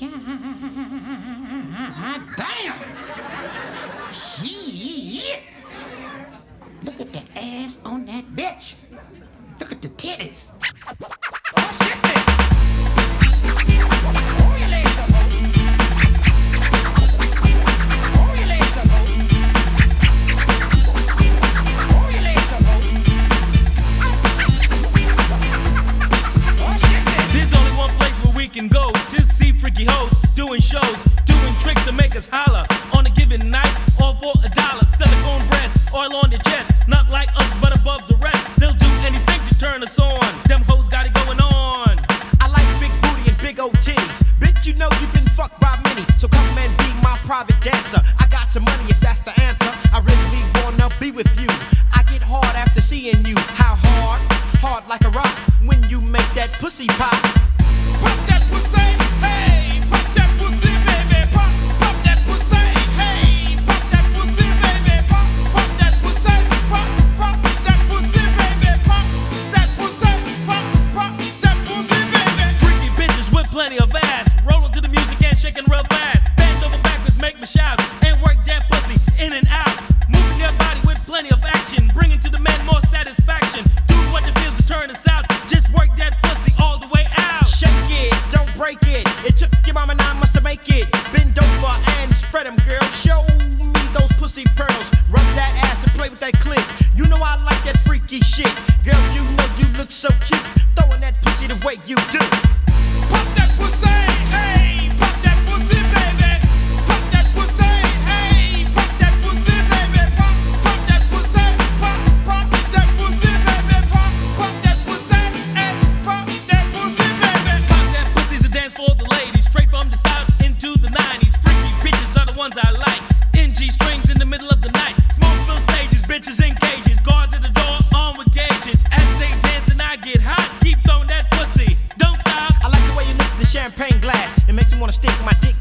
Damn! Shit! Look at the ass on that bitch. Look at the titties. Doing shows, doing tricks to make us holler on a given night, all for a dollar. Silicone breasts, oil on their chest, not like us but above the rest. They'll do anything to turn us on. Them hoes got it going on. I like big booty and big old titties. Bitch, you know you've been fucked by many. So come and be my private dancer. I got some money if that's the answer. I really wanna be with you. I get hard after seeing you. How hard? Hard like a rock when you make that pussy. Pop You know I like that freaky shit. Girl, you know you look so cute. Throwing that pussy the way you do.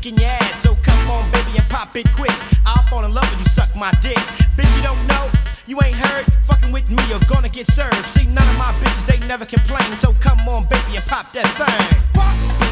In your ass. So come on, baby, and pop it quick. I'll fall in love when you suck my dick. Bitch, you don't know, you ain't heard. Fucking with me, you're gonna get served. See, none of my bitches, they never complain. So come on, baby, and pop that thing. Pop